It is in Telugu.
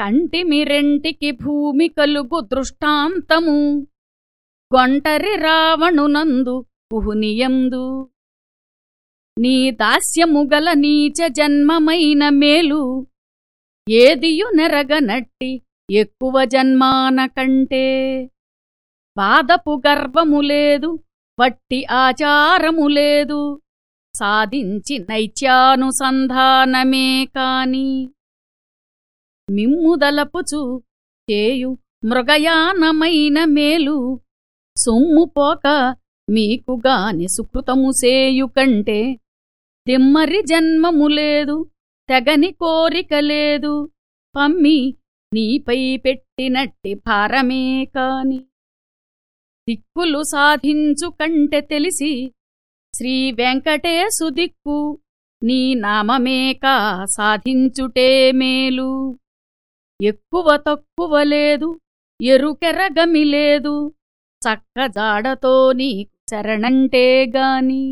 కంటిమిరెంటికి భూమి కలుగు దృష్టాంతము. గొంటరి రావణునందు కుహునియందు నీ దాస్యముగల నీచ జన్మమైన మేలు. ఏదియు నెరగనట్టి ఎక్కువ జన్మాన కంటే. బాధపు గర్వము లేదు వట్టి ఆచారము లేదు. సాధించి నైత్యానుసంధానమే కాని మిమ్ముదలపుచు చేయు మృగయానమైన మేలు. సొమ్ము పోక మీకుగాని సుకృతము సేయు కంటే దిమ్మరి జన్మము లేదు తెగని కోరిక లేదు. పమ్మి నీపై పెట్టినట్టి భారమే కాని దిక్కులు సాధించు కంటే తెలిసి శ్రీ వెంకటేశు దిక్కు నీ నామమేకా సాధించుటే మేలు. ఎక్కువ తక్కువ లేదు ఎరుకెరగమి లేదు. చక్కజాడతో నీకు శరణంటే గాని